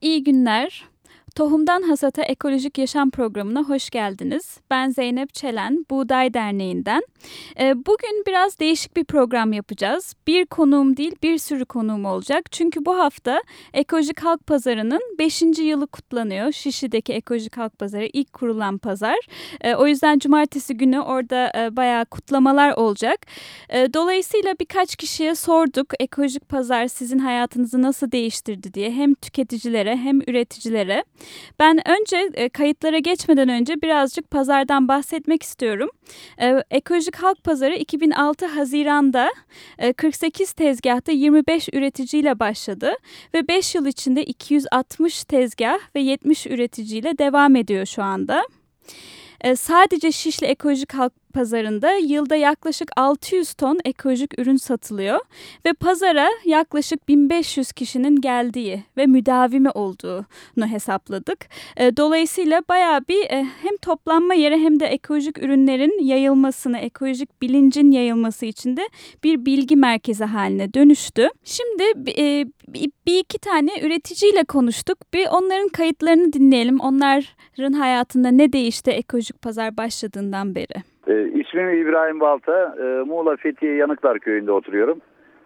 İyi günler. Tohumdan Hasata Ekolojik Yaşam Programı'na hoş geldiniz. Ben Zeynep Çelen, Buğday Derneği'nden. Ee, bugün biraz değişik bir program yapacağız. Bir konuğum değil, bir sürü konuğum olacak. Çünkü bu hafta Ekolojik Halk Pazarı'nın 5. yılı kutlanıyor. Şişli'deki Ekolojik Halk Pazarı ilk kurulan pazar. Ee, o yüzden cumartesi günü orada e, bayağı kutlamalar olacak. Ee, dolayısıyla birkaç kişiye sorduk ekolojik pazar sizin hayatınızı nasıl değiştirdi diye. Hem tüketicilere hem üreticilere. Ben önce e, kayıtlara geçmeden önce birazcık pazardan bahsetmek istiyorum. E, Ekolojik Halk Pazarı 2006 Haziran'da e, 48 tezgahta 25 üreticiyle başladı ve 5 yıl içinde 260 tezgah ve 70 üreticiyle devam ediyor şu anda. E, sadece Şişli Ekolojik Halk pazarında yılda yaklaşık 600 ton ekolojik ürün satılıyor ve pazara yaklaşık 1500 kişinin geldiği ve müdavimi olduğunu hesapladık. E, dolayısıyla bayağı bir e, hem toplanma yeri hem de ekolojik ürünlerin yayılmasını, ekolojik bilincin yayılması için de bir bilgi merkezi haline dönüştü. Şimdi e, bir iki tane üreticiyle konuştuk. Bir onların kayıtlarını dinleyelim. Onların hayatında ne değişti ekolojik pazar başladığından beri? E, ismim İbrahim Balta. E, Muğla Fethiye Yanıklar Köyü'nde oturuyorum.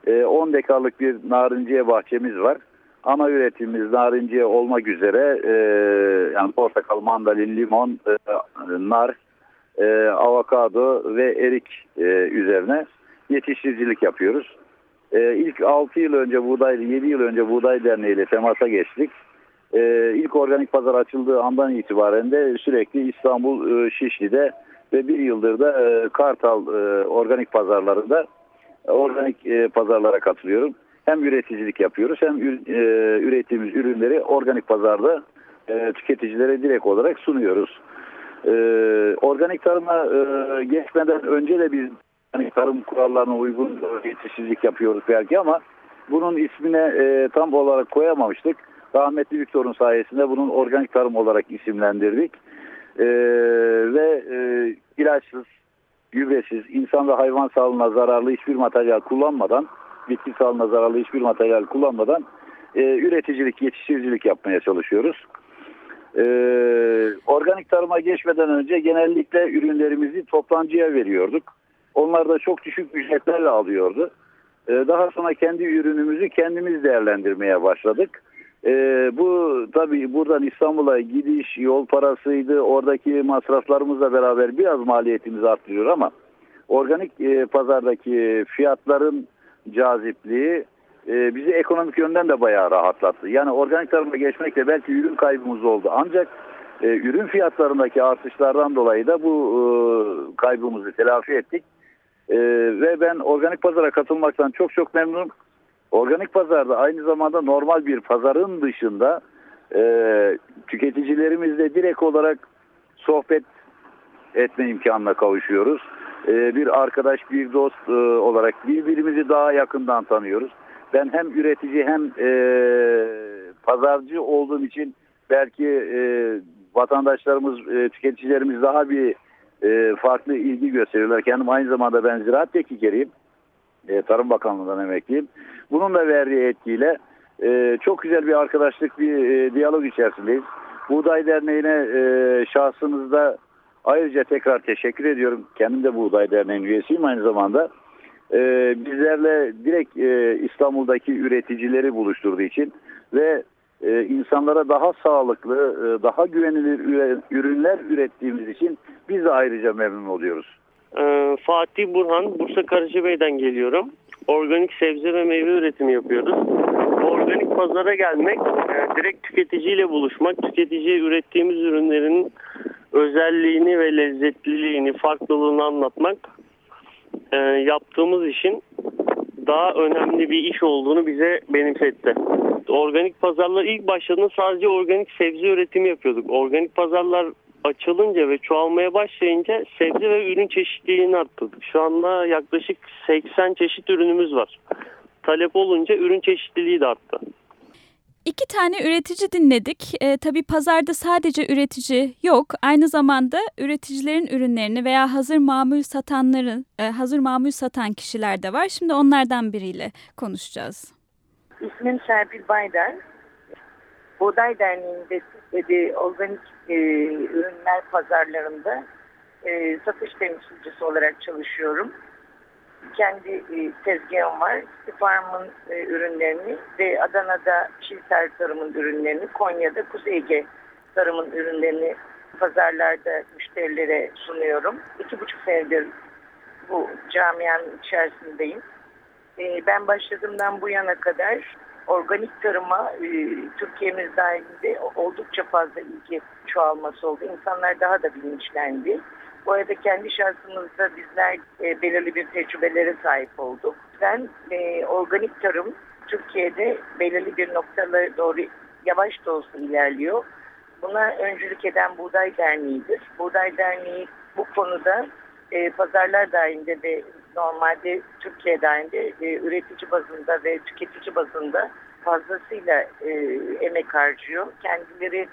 E, 10 dekarlık bir narinciye bahçemiz var. Ana üretimimiz narinciye olmak üzere e, yani portakal, mandalin, limon, e, nar, e, avokado ve erik e, üzerine yetiştiricilik yapıyoruz. E, ilk 6 yıl önce Buğday, 7 yıl önce Buğday Derneği ile temasa geçtik. E, ilk organik pazar açıldığı andan itibaren de sürekli İstanbul e, Şişli'de ve bir yıldır da e, Kartal e, organik pazarlarında e, organik e, pazarlara katılıyorum. Hem üreticilik yapıyoruz hem e, ürettiğimiz ürünleri organik pazarda e, tüketicilere direkt olarak sunuyoruz. E, organik tarıma e, geçmeden önce de biz yani tarım kurallarına uygun yetişicilik yapıyoruz belki ama bunun ismine e, tam olarak koyamamıştık. Rahmetli Viktor'un sayesinde bunun organik tarım olarak isimlendirdik. E, ve e, ilaçsız, gübresiz, insan ve hayvan sağlığına zararlı hiçbir materyal kullanmadan, bitki sağlığına zararlı hiçbir materyal kullanmadan e, üreticilik, yetiştiricilik yapmaya çalışıyoruz. E, organik tarıma geçmeden önce genellikle ürünlerimizi toptancıya veriyorduk. Onlar da çok düşük ücretlerle alıyordu. E, daha sonra kendi ürünümüzü kendimiz değerlendirmeye başladık. E, bu tabii buradan İstanbul'a gidiş, yol parasıydı, oradaki masraflarımızla beraber biraz maliyetimizi arttırıyor ama organik e, pazardaki fiyatların cazipliği e, bizi ekonomik yönden de bayağı rahatlattı. Yani organik tarıma geçmekle belki ürün kaybımız oldu ancak e, ürün fiyatlarındaki artışlardan dolayı da bu e, kaybımızı telafi ettik. E, ve ben organik pazara katılmaktan çok çok memnunum. Organik pazarda aynı zamanda normal bir pazarın dışında e, tüketicilerimizle direkt olarak sohbet etme imkanına kavuşuyoruz. E, bir arkadaş, bir dost e, olarak birbirimizi daha yakından tanıyoruz. Ben hem üretici hem e, pazarcı olduğum için belki e, vatandaşlarımız, e, tüketicilerimiz daha bir e, farklı ilgi gösteriyorlar. Kendim aynı zamanda ben ziraat teknikeriyim. E, Tarım Bakanlığı'ndan emekliyim. Bunun da verdiği etkiyle e, çok güzel bir arkadaşlık, bir e, diyalog içerisindeyiz. Buğday Derneği'ne e, şahsınızda ayrıca tekrar teşekkür ediyorum. Kendim de Buğday Derneği'nin üyesiyim aynı zamanda. E, bizlerle direkt e, İstanbul'daki üreticileri buluşturduğu için ve e, insanlara daha sağlıklı, e, daha güvenilir ürünler ürettiğimiz için biz de ayrıca memnun oluyoruz. Ee, Fatih Burhan, Bursa Karacabey'den geliyorum. Organik sebze ve meyve üretimi yapıyoruz. Organik pazara gelmek, e, direkt tüketiciyle buluşmak, tüketiciye ürettiğimiz ürünlerin özelliğini ve lezzetliliğini, farklılığını anlatmak e, yaptığımız işin daha önemli bir iş olduğunu bize benimsetti. Organik pazarlar ilk başladığında sadece organik sebze üretimi yapıyorduk. Organik pazarlar açılınca ve çoğalmaya başlayınca sebze ve ürün çeşitliliğini arttırdık. Şu anda yaklaşık 80 çeşit ürünümüz var. Talep olunca ürün çeşitliliği de arttı. İki tane üretici dinledik. E, tabii pazarda sadece üretici yok. Aynı zamanda üreticilerin ürünlerini veya hazır mamul satanların, e, hazır mamul satan kişiler de var. Şimdi onlardan biriyle konuşacağız. İsmim Serpil Baydar. Buğday Derneği'nde de organik e, ürünler pazarlarında e, satış temsilcisi olarak çalışıyorum. Kendi e, tezgahım var. Farm'ın e, ürünlerini ve Adana'da Çilter Tarım'ın ürünlerini, Konya'da Kuzey Ege Tarım'ın ürünlerini pazarlarda müşterilere sunuyorum. İki buçuk senedir bu camianın içerisindeyim. E, ben başladığımdan bu yana kadar organik tarıma e, Türkiye'miz dahilinde oldukça fazla ilgi çoğalması oldu. İnsanlar daha da bilinçlendi. Bu arada kendi şahsımızda bizler e, belirli bir tecrübelere sahip olduk. Ben e, organik tarım Türkiye'de belirli bir noktalara doğru yavaş da olsa ilerliyor. Buna öncülük eden Buğday Derneği'dir. Buğday Derneği bu konuda e, pazarlar dahilinde ve normalde Türkiye dahilinde e, üretici bazında ve tüketici bazında fazlasıyla e, emek harcıyor. Kendileri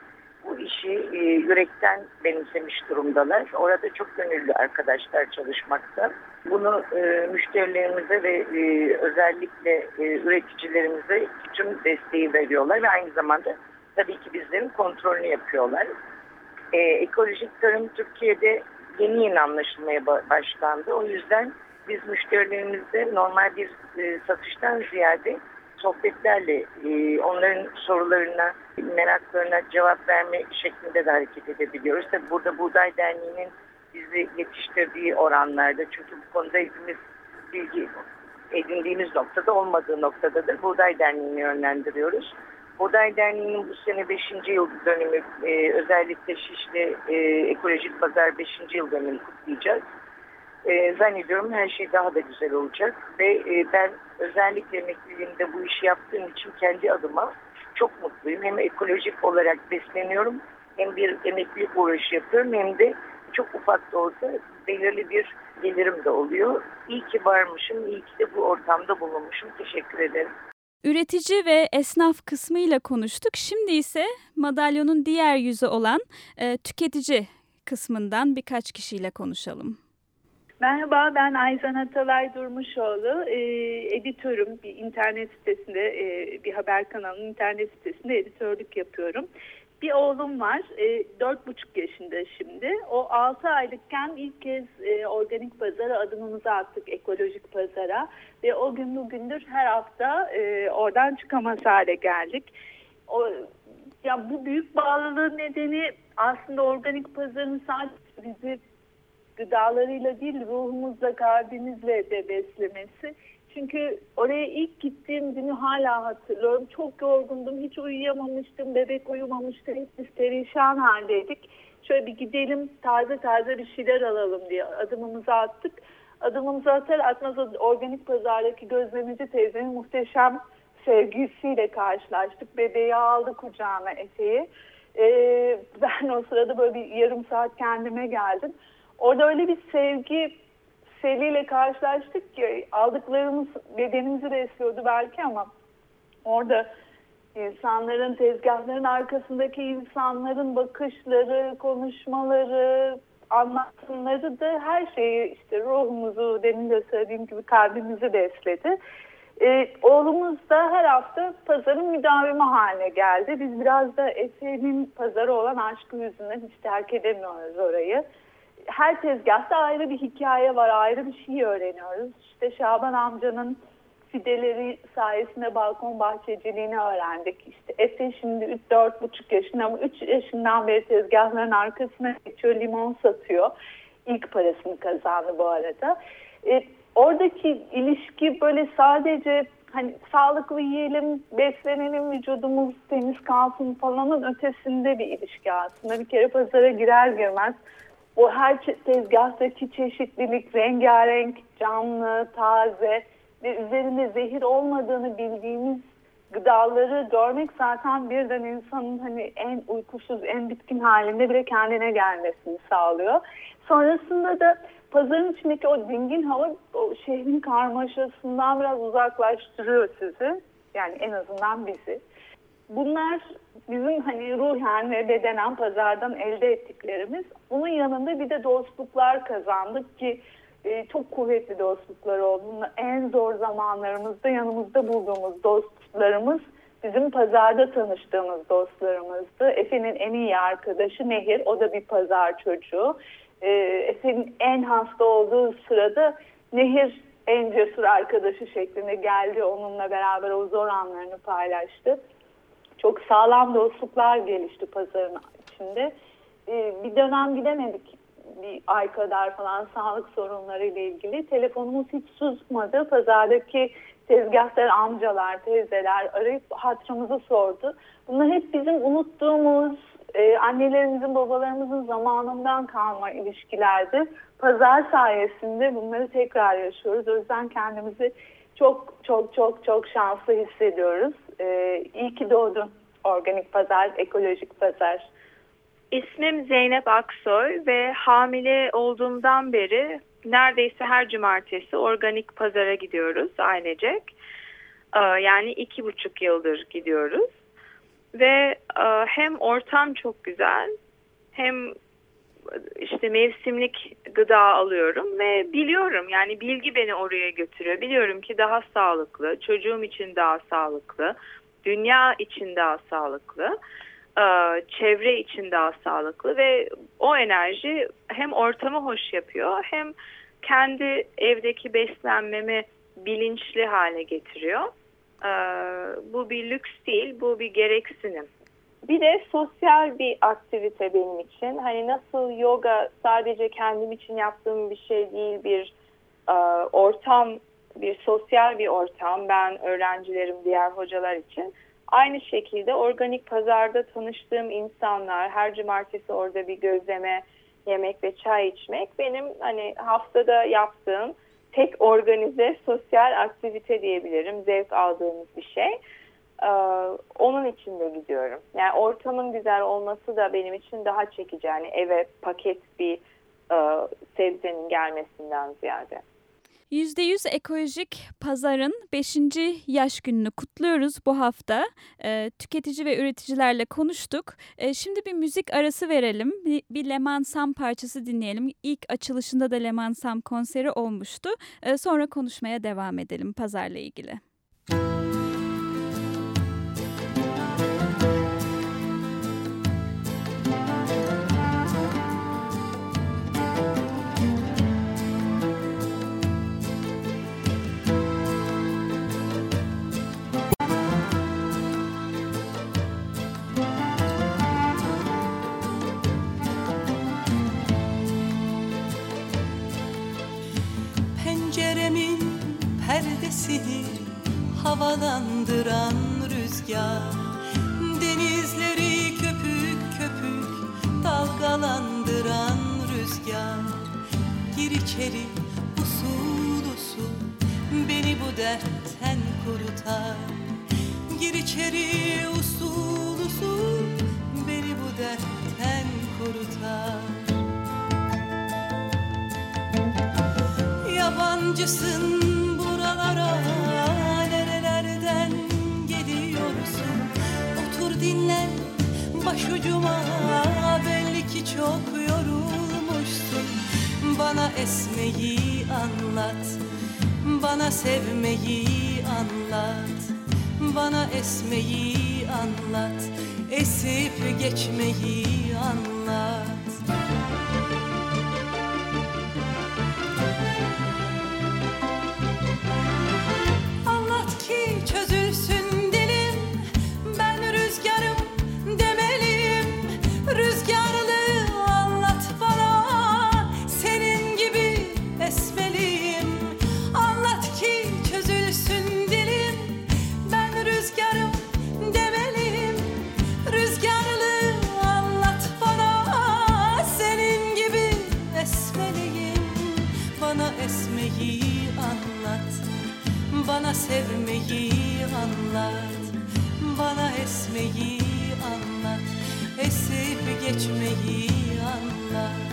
bu işi e, yürekten benimsemiş durumdalar. Orada çok gönüllü arkadaşlar çalışmakta. Bunu e, müşterilerimize ve e, özellikle e, üreticilerimize tüm desteği veriyorlar ve aynı zamanda tabii ki bizlerin kontrolünü yapıyorlar. E, ekolojik tarım Türkiye'de yeni yeni anlaşılmaya başlandı. O yüzden biz müşterilerimizde normal bir e, satıştan ziyade sohbetlerle e, onların sorularına, meraklarına cevap verme şeklinde de hareket edebiliyoruz. Tabi burada Buğday Derneği'nin bizi yetiştirdiği oranlarda çünkü bu konuda hepimiz bilgi edindiğimiz noktada olmadığı noktadadır. Buğday Derneği'ni yönlendiriyoruz. Buğday Derneği'nin bu sene 5. yıl dönümü e, özellikle Şişli e, Ekolojik Pazar 5. yıl dönümü kutlayacağız. E, zannediyorum her şey daha da güzel olacak ve e, ben özellikle emekliliğimde bu işi yaptığım için kendi adıma çok mutluyum. Hem ekolojik olarak besleniyorum hem bir emeklilik uğraşı yapıyorum hem de çok ufak da olsa belirli bir gelirim de oluyor. İyi ki varmışım, iyi ki de bu ortamda bulunmuşum. Teşekkür ederim. Üretici ve esnaf kısmıyla konuştuk. Şimdi ise madalyonun diğer yüzü olan e, tüketici kısmından birkaç kişiyle konuşalım. Merhaba ben Ayzan Atalay Durmuşoğlu. E, editörüm bir internet sitesinde e, bir haber kanalının internet sitesinde editörlük yapıyorum. Bir oğlum var. E, dört buçuk yaşında şimdi. O altı aylıkken ilk kez e, organik pazara adımımızı attık. Ekolojik pazara. Ve o gün bugündür her hafta e, oradan çıkamaz hale geldik. O, ya bu büyük bağlılığın nedeni aslında organik pazarın sadece bizi gıdalarıyla değil ruhumuzla, kalbimizle de beslemesi. Çünkü oraya ilk gittiğim günü hala hatırlıyorum. Çok yorgundum, hiç uyuyamamıştım, bebek uyumamıştı, hepimiz perişan haldeydik. Şöyle bir gidelim, taze taze bir şeyler alalım diye adımımızı attık. Adımımızı atar atmaz organik pazardaki gözlemeci teyzenin muhteşem sevgisiyle karşılaştık. Bebeği aldı kucağına Efe'yi. Ee, ben o sırada böyle bir yarım saat kendime geldim. Orada öyle bir sevgi seliyle karşılaştık ki aldıklarımız bedenimizi besliyordu belki ama orada insanların tezgahların arkasındaki insanların bakışları, konuşmaları, anlatımları da her şeyi işte ruhumuzu demin de söylediğim gibi kalbimizi besledi. Ee, oğlumuz da her hafta pazarın müdavimi haline geldi. Biz biraz da Efe'nin pazarı olan aşkı yüzünden hiç terk edemiyoruz orayı her tezgahta ayrı bir hikaye var, ayrı bir şey öğreniyoruz. İşte Şaban amcanın fideleri sayesinde balkon bahçeciliğini öğrendik. İşte Efe şimdi 4,5 yaşında ama 3 yaşından beri tezgahların arkasına geçiyor, limon satıyor. İlk parasını kazandı bu arada. E, oradaki ilişki böyle sadece hani sağlıklı yiyelim, beslenelim, vücudumuz temiz kalsın falanın ötesinde bir ilişki aslında. Bir kere pazara girer girmez o her tezgahtaki çeşitlilik rengarenk, canlı, taze ve üzerinde zehir olmadığını bildiğimiz gıdaları görmek zaten birden insanın hani en uykusuz, en bitkin halinde bile kendine gelmesini sağlıyor. Sonrasında da pazarın içindeki o dingin hava o şehrin karmaşasından biraz uzaklaştırıyor sizi. Yani en azından bizi. Bunlar bizim hani ruhen ve bedenen pazardan elde ettiklerimiz. Bunun yanında bir de dostluklar kazandık ki e, çok kuvvetli dostluklar oldu. En zor zamanlarımızda yanımızda bulduğumuz dostlarımız bizim pazarda tanıştığımız dostlarımızdı. Efe'nin en iyi arkadaşı Nehir, o da bir pazar çocuğu. E, Efe'nin en hasta olduğu sırada Nehir en cesur arkadaşı şeklinde geldi. Onunla beraber o zor anlarını paylaştı. Çok sağlam dostluklar gelişti pazarın içinde. Ee, bir dönem gidemedik bir ay kadar falan sağlık sorunları ile ilgili. Telefonumuz hiç susmadı. Pazardaki tezgahlar, amcalar, teyzeler arayıp hatırımızı sordu. Bunlar hep bizim unuttuğumuz, e, annelerimizin, babalarımızın zamanından kalma ilişkilerdi. Pazar sayesinde bunları tekrar yaşıyoruz. O yüzden kendimizi çok çok çok çok şanslı hissediyoruz. Ee, iyi ki doğdun organik pazar, ekolojik pazar. İsmim Zeynep Aksoy ve hamile olduğumdan beri neredeyse her cumartesi organik pazara gidiyoruz ailecek. Ee, yani iki buçuk yıldır gidiyoruz. Ve e, hem ortam çok güzel hem işte mevsimlik gıda alıyorum ve biliyorum yani bilgi beni oraya götürüyor. Biliyorum ki daha sağlıklı, çocuğum için daha sağlıklı, dünya için daha sağlıklı, e, çevre için daha sağlıklı ve o enerji hem ortamı hoş yapıyor hem kendi evdeki beslenmemi bilinçli hale getiriyor. E, bu bir lüks değil, bu bir gereksinim. Bir de sosyal bir aktivite benim için. Hani nasıl yoga sadece kendim için yaptığım bir şey değil, bir e, ortam, bir sosyal bir ortam. Ben öğrencilerim, diğer hocalar için. Aynı şekilde organik pazarda tanıştığım insanlar, her cumartesi orada bir gözleme yemek ve çay içmek benim hani haftada yaptığım tek organize sosyal aktivite diyebilirim. Zevk aldığımız bir şey. Ee, onun için de gidiyorum. Yani ortamın güzel olması da benim için daha çekici. Yani eve paket bir e, sebzenin gelmesinden ziyade. %100 ekolojik pazarın 5. yaş gününü kutluyoruz bu hafta. E, tüketici ve üreticilerle konuştuk. E, şimdi bir müzik arası verelim. Bir, bir Leman Sam parçası dinleyelim. İlk açılışında da Leman Sam konseri olmuştu. E, sonra konuşmaya devam edelim pazarla ilgili. Perdesini havalandıran rüzgar. Denizleri köpük köpük dalgalandıran rüzgar. Gir içeri usul usul beni bu dertten kurutar Gir içeri usul usul beni bu dertten kurutar Yabancısın başucuma belli ki çok yorulmuşsun. Bana esmeyi anlat bana sevmeyi anlat Bana esmeyi anlat esip geçmeyi anlat Esmeyi anlat Esip geçmeyi anlat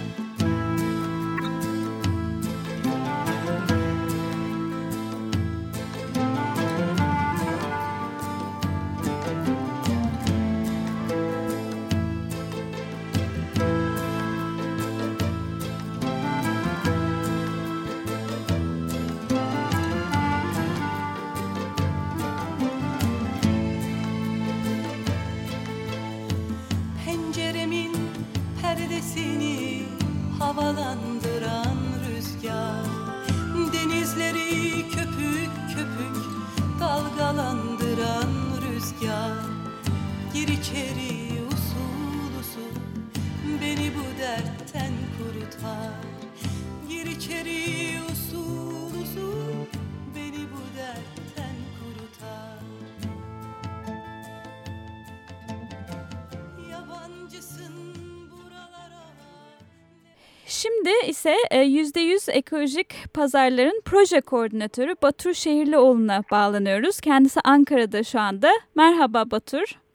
Şimdi ise e, %100 ekolojik pazarların proje koordinatörü Batur Şehirlioğlu'na bağlanıyoruz. Kendisi Ankara'da şu anda. Merhaba Batur.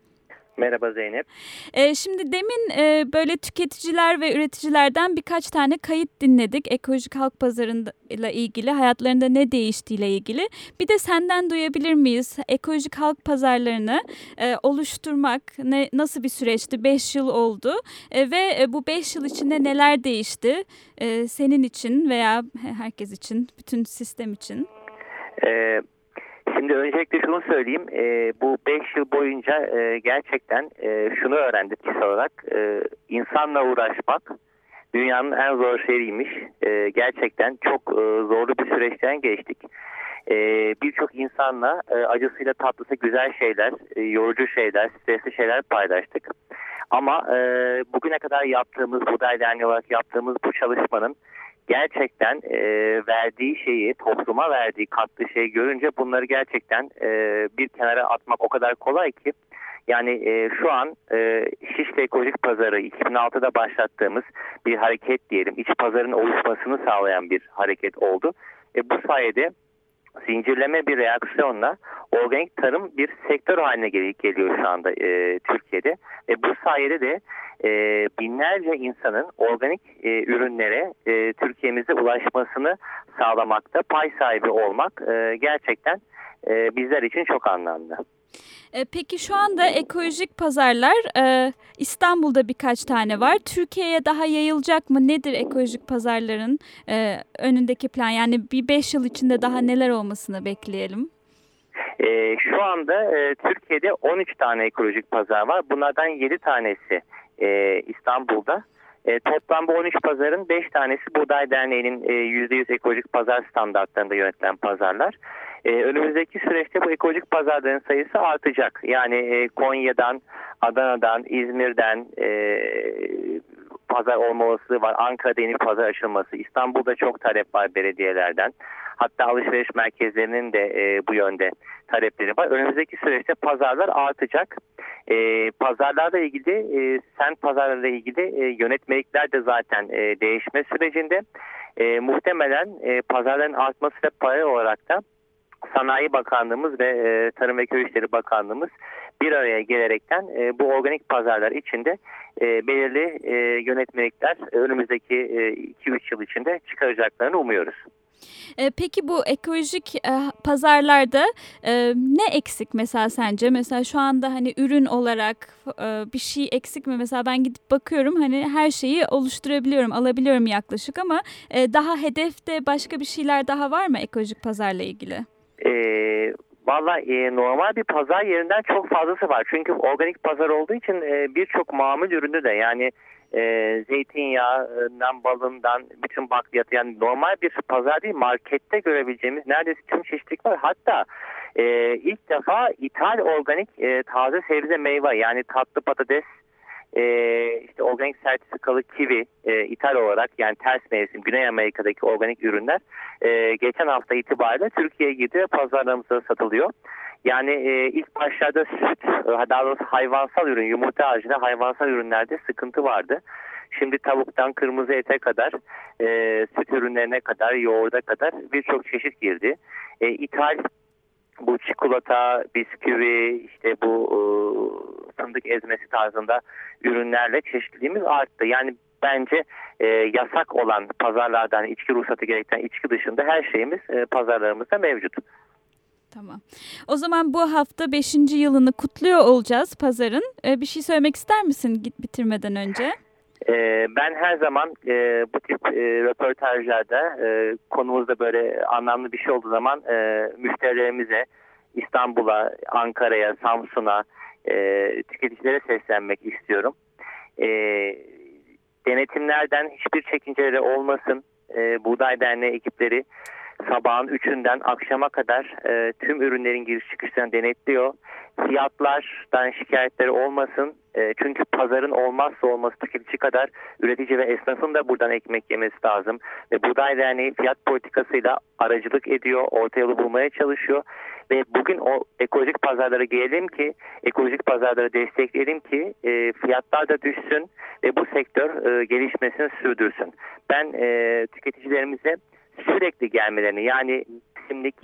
Merhaba Zeynep. E, şimdi demin e, böyle tüketiciler ve üreticilerden birkaç tane kayıt dinledik. Ekolojik halk pazarıyla ilgili, hayatlarında ne değiştiğiyle ilgili. Bir de senden duyabilir miyiz? Ekolojik halk pazarlarını e, oluşturmak ne, nasıl bir süreçti? 5 yıl oldu E, ve e, bu 5 yıl içinde neler değişti? E, senin için veya herkes için, bütün sistem için. Ee, şimdi öncelikle şunu söyleyeyim. Ee, bu 5 yıl boyunca e, gerçekten e, şunu öğrendik kişisel olarak. E, insanla uğraşmak dünyanın en zor şeyiymiş. E, gerçekten çok e, zorlu bir süreçten geçtik. E, Birçok insanla e, acısıyla tatlısı güzel şeyler, e, yorucu şeyler, stresli şeyler paylaştık. Ama e, bugüne kadar yaptığımız, Buday Derneği olarak yaptığımız bu çalışmanın gerçekten e, verdiği şeyi, topluma verdiği kattığı şeyi görünce bunları gerçekten e, bir kenara atmak o kadar kolay ki. Yani e, şu an e, Şişli Ekolojik Pazarı 2006'da başlattığımız bir hareket diyelim. İç pazarın oluşmasını sağlayan bir hareket oldu. E, bu sayede zincirleme bir reaksiyonla organik tarım bir sektör haline gel- geliyor şu anda e, Türkiye'de. Ve bu sayede de e, binlerce insanın organik e, ürünlere e, Türkiye'mizde ulaşmasını sağlamakta pay sahibi olmak e, gerçekten e, bizler için çok anlamlı. E, Peki şu anda ekolojik pazarlar e, İstanbul'da birkaç tane var. Türkiye'ye daha yayılacak mı? Nedir ekolojik pazarların e, önündeki plan? Yani bir beş yıl içinde daha neler olmasını bekleyelim? E, şu anda e, Türkiye'de 13 tane ekolojik pazar var. Bunlardan 7 tanesi e, İstanbul'da. E, toplam bu 13 pazarın 5 tanesi Buğday Derneği'nin e, %100 ekolojik pazar standartlarında yönetilen pazarlar. E, önümüzdeki süreçte bu ekolojik pazarların sayısı artacak. Yani e, Konya'dan, Adana'dan, İzmir'den e, pazar olma olasılığı var. Ankara'da yeni pazar açılması. İstanbul'da çok talep var belediyelerden. Hatta alışveriş merkezlerinin de e, bu yönde talepleri var. Önümüzdeki süreçte pazarlar artacak. E, pazarlarla ilgili, e, sen pazarlarla ilgili e, yönetmelikler de zaten e, değişme sürecinde. E, muhtemelen e, pazarların artmasıyla paralel olarak da Sanayi Bakanlığımız ve e, Tarım ve Köy İşleri Bakanlığımız bir araya gelerekten e, bu organik pazarlar içinde e, belirli e, yönetmelikler önümüzdeki e, 2-3 yıl içinde çıkaracaklarını umuyoruz. E, peki bu ekolojik e, pazarlarda e, ne eksik mesela sence? Mesela şu anda hani ürün olarak e, bir şey eksik mi? Mesela ben gidip bakıyorum hani her şeyi oluşturabiliyorum, alabiliyorum yaklaşık ama e, daha hedefte başka bir şeyler daha var mı ekolojik pazarla ilgili? E, Valla e, normal bir pazar yerinden çok fazlası var. Çünkü organik pazar olduğu için e, birçok mamul ürünü de yani e, zeytinyağından, balından, bütün bakliyatı yani normal bir pazar değil markette görebileceğimiz neredeyse tüm çeşitlik var. Hatta e, ilk defa ithal organik e, taze sebze meyve yani tatlı patates, e, işte organik sertifikalı kivi e, ithal olarak yani ters mevsim Güney Amerika'daki organik ürünler e, geçen hafta itibariyle Türkiye'ye girdi ve pazarlarımızda satılıyor. Yani e, ilk başlarda süt, e, daha doğrusu hayvansal ürün, yumurta haricinde hayvansal ürünlerde sıkıntı vardı. Şimdi tavuktan kırmızı ete kadar, e, süt ürünlerine kadar, yoğurda kadar birçok çeşit girdi. E, ithal bu çikolata, bisküvi, işte bu e, fındık ezmesi tarzında ürünlerle çeşitliliğimiz arttı. Yani bence e, yasak olan pazarlardan içki ruhsatı gerektiren içki dışında her şeyimiz e, pazarlarımızda mevcut. Tamam. O zaman bu hafta 5. yılını kutluyor olacağız pazarın. Ee, bir şey söylemek ister misin git bitirmeden önce? Ee, ben her zaman e, bu tip e, röportajlarda e, konumuzda böyle anlamlı bir şey olduğu zaman e, müşterilerimize İstanbul'a, Ankara'ya, Samsun'a e, tüketicilere seslenmek istiyorum. E, denetimlerden hiçbir çekinceleri olmasın. E, Buğday Derneği ekipleri sabahın üçünden akşama kadar e, tüm ürünlerin giriş çıkışlarını denetliyor. Fiyatlardan şikayetleri olmasın. E, çünkü pazarın olmazsa olması tüketici kadar üretici ve esnafın da buradan ekmek yemesi lazım. Ve Buğday Derneği fiyat politikasıyla aracılık ediyor, orta yolu bulmaya çalışıyor. Ve bugün o ekolojik pazarlara gelelim ki, ekolojik pazarları destekleyelim ki e, fiyatlar da düşsün ve bu sektör e, gelişmesini sürdürsün. Ben e, tüketicilerimize sürekli gelmelerini yani simlik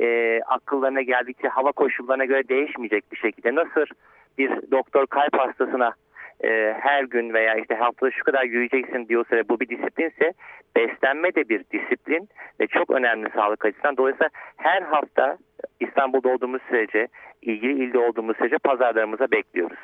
e, akıllarına geldikçe hava koşullarına göre değişmeyecek bir şekilde nasıl bir doktor kalp hastasına e, her gün veya işte haftada şu kadar yürüyeceksin diyorsa ve bu bir disiplinse beslenme de bir disiplin ve çok önemli sağlık açısından. Dolayısıyla her hafta İstanbul'da olduğumuz sürece ilgili ilde olduğumuz sürece pazarlarımıza bekliyoruz.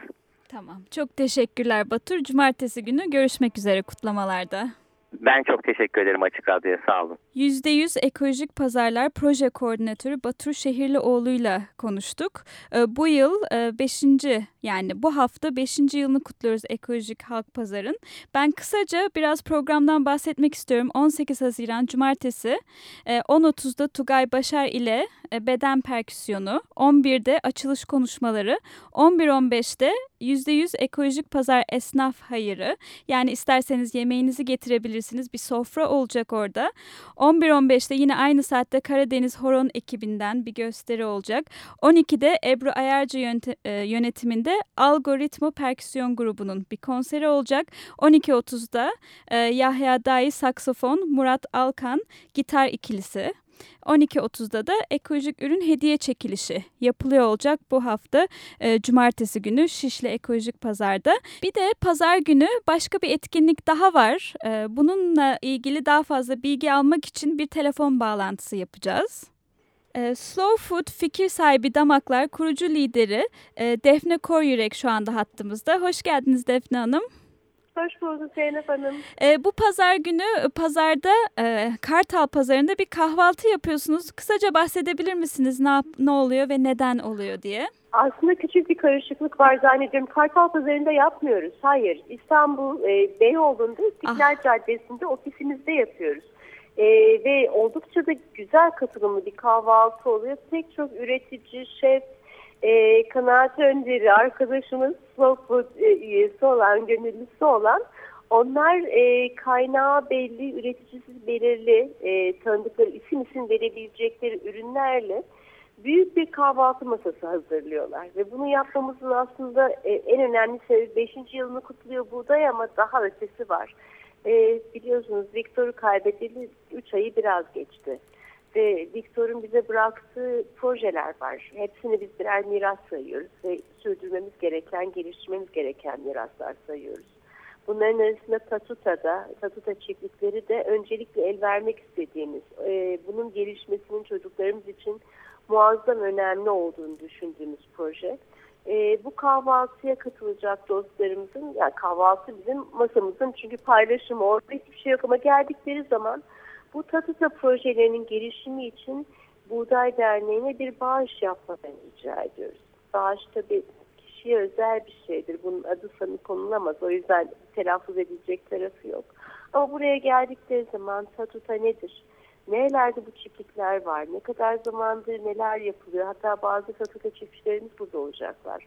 Tamam. Çok teşekkürler Batur. Cumartesi günü görüşmek üzere kutlamalarda. Ben çok teşekkür ederim Açık Radyo'ya sağ olun. %100 Ekolojik Pazarlar Proje Koordinatörü Batur Şehirlioğlu'yla konuştuk. Ee, bu yıl 5. E, yani bu hafta 5. yılını kutluyoruz Ekolojik Halk Pazar'ın. Ben kısaca biraz programdan bahsetmek istiyorum. 18 Haziran Cumartesi 10.30'da e, Tugay Başar ile e, beden perküsyonu, 11'de açılış konuşmaları, 11.15'te %100 ekolojik pazar esnaf hayırı. Yani isterseniz yemeğinizi getirebilirsiniz. Bir sofra olacak orada. 11.15'te yine aynı saatte Karadeniz Horon ekibinden bir gösteri olacak. 12'de Ebru Ayarcı e, yönetiminde Algoritmo Perküsyon grubunun bir konseri olacak. 12.30'da e, Yahya Dayı saksofon, Murat Alkan gitar ikilisi. 12.30'da da ekolojik ürün hediye çekilişi yapılıyor olacak bu hafta e, cumartesi günü Şişli Ekolojik Pazar'da. Bir de pazar günü başka bir etkinlik daha var. E, bununla ilgili daha fazla bilgi almak için bir telefon bağlantısı yapacağız. E, Slow Food fikir sahibi Damaklar kurucu lideri e, Defne Koryürek şu anda hattımızda. Hoş geldiniz Defne Hanım. Hoş bulduk Zeynep Hanım. E, bu pazar günü e, pazarda e, Kartal Pazarı'nda bir kahvaltı yapıyorsunuz. Kısaca bahsedebilir misiniz ne, ne oluyor ve neden oluyor diye? Aslında küçük bir karışıklık var zannediyorum. Kartal Pazarı'nda yapmıyoruz. Hayır. İstanbul e, Beyoğlu'nda İstiklal ah. Caddesi'nde ofisimizde yapıyoruz. E, ve oldukça da güzel katılımlı bir kahvaltı oluyor. Pek çok üretici, şef, e, kanaat önderi arkadaşımız Slow Food e, üyesi olan, gönüllüsü olan onlar e, kaynağı belli, üreticisi belirli, e, tanıdıkları isim isim verebilecekleri ürünlerle büyük bir kahvaltı masası hazırlıyorlar. Ve bunu yapmamızın aslında e, en önemli sebebi 5. yılını kutluyor buğday ama daha ötesi var. E, biliyorsunuz Viktor'u kaybedeli 3 ayı biraz geçti ve Viktor'un bize bıraktığı projeler var. Hepsini biz birer miras sayıyoruz ve sürdürmemiz gereken, geliştirmemiz gereken miraslar sayıyoruz. Bunların arasında Tatuta'da, Tatuta çiftlikleri de öncelikle el vermek istediğimiz, e, bunun gelişmesinin çocuklarımız için muazzam önemli olduğunu düşündüğümüz proje. E, bu kahvaltıya katılacak dostlarımızın, yani kahvaltı bizim masamızın çünkü paylaşımı orada hiçbir şey yok ama geldikleri zaman bu Tatuta projelerinin gelişimi için Buğday Derneği'ne bir bağış yapmadan rica ediyoruz. Bağış tabii kişiye özel bir şeydir. Bunun adı sanı konulamaz. O yüzden telaffuz edilecek tarafı yok. Ama buraya geldikleri zaman Tatuta nedir? Nerelerde bu çiftlikler var? Ne kadar zamandır neler yapılıyor? Hatta bazı Tatuta çiftçilerimiz burada olacaklar.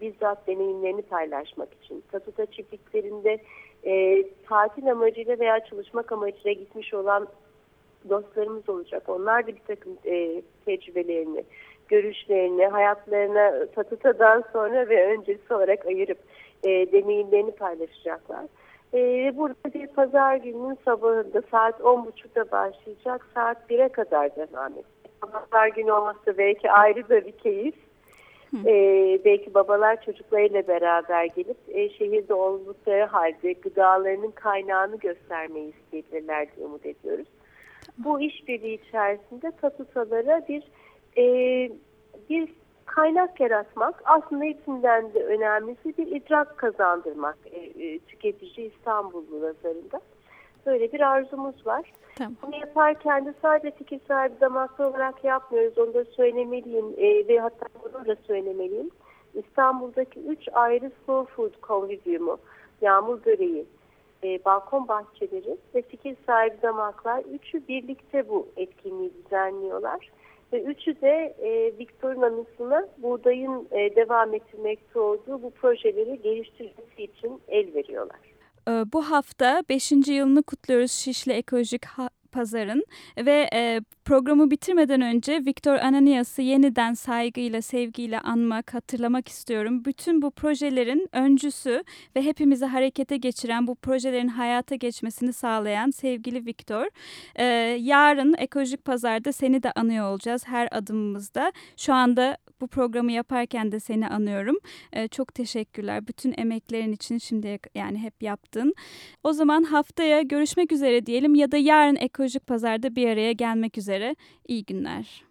Bizzat deneyimlerini paylaşmak için. Tatuta çiftliklerinde e, tatil amacıyla veya çalışmak amacıyla gitmiş olan dostlarımız olacak. Onlar da bir takım e, tecrübelerini, görüşlerini, hayatlarına Tatuta'dan sonra ve öncesi olarak ayırıp e, deneyimlerini paylaşacaklar. E, burada bir pazar gününün sabahında saat 10.30'da başlayacak, saat 1'e kadar devam edecek. Pazar günü olması belki ayrı da bir keyif. Ee, belki babalar çocuklarıyla beraber gelip e, şehirde oldukları halde gıdalarının kaynağını göstermeyi isteyebilirler diye umut ediyoruz. Bu işbirliği içerisinde tatutalara bir e, bir kaynak yaratmak aslında hepsinden de önemlisi bir idrak kazandırmak e, e, tüketici İstanbullu nazarında. Böyle bir arzumuz var. Tamam. Bunu yaparken de sadece fikir sahibi damaklı olarak yapmıyoruz. Onu da söylemeliyim e, ve hatta bunu da söylemeliyim. İstanbul'daki üç ayrı slow food konvivyumu, yağmur böreği, e, balkon bahçeleri ve fikir sahibi damaklar üçü birlikte bu etkinliği düzenliyorlar. Ve üçü de e, Victor'un anısına buğdayın e, devam ettirmekte olduğu bu projeleri geliştirmesi için el veriyorlar. Ee, bu hafta 5. yılını kutluyoruz Şişli Ekolojik Pazar'ın ve e, programı bitirmeden önce Viktor Ananias'ı yeniden saygıyla, sevgiyle anmak, hatırlamak istiyorum. Bütün bu projelerin öncüsü ve hepimizi harekete geçiren, bu projelerin hayata geçmesini sağlayan sevgili Viktor. E, yarın Ekolojik Pazar'da seni de anıyor olacağız her adımımızda. Şu anda bu programı yaparken de seni anıyorum. E, çok teşekkürler bütün emeklerin için şimdi yani hep yaptın. O zaman haftaya görüşmek üzere diyelim ya da yarın Ekolojik Pazar'da bir araya gelmek üzere. İyi günler.